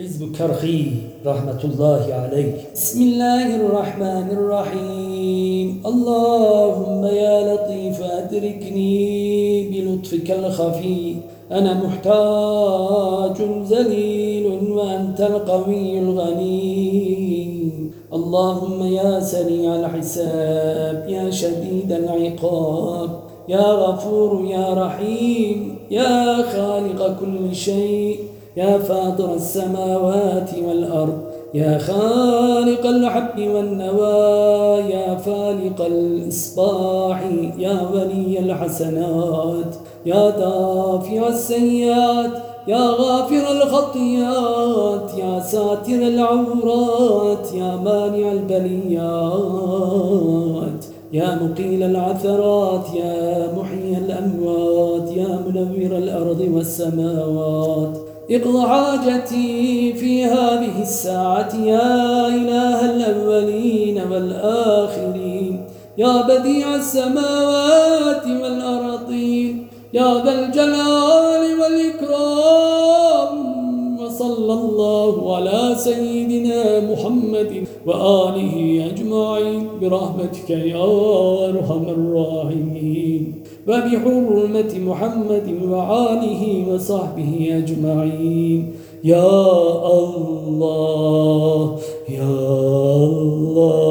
حزب كرخي رحمة الله عليه بسم الله الرحمن الرحيم. اللهم يا لطيف أدركني بلطفك الخفي. أنا محتاج ذليل وأنت القوي الغني. اللهم يا سريع الحساب يا شديد العقاب يا غفور يا رحيم يا خالق كل شيء. يا فاطر السماوات والأرض يا خالق الحب والنوى يا فالق الإصباح يا ولي الحسنات يا دافع السيئات يا غافر الخطيات يا ساتر العورات يا مانع البليات يا مقيل العثرات يا محيي الأموات يا منور الأرض والسماوات. اقض حاجتي في هذه الساعة. يا إله الأولين والآخرين يا بديع السماوات والأرضين يا ذا الجلال والإكرام. وصلى الله على سيدنا محمد وآله أجمعين. برحمتك يا أرحم الراحمين. وبحرمة محمد وعاله وصحبه أجمعين. يا الله يا الله.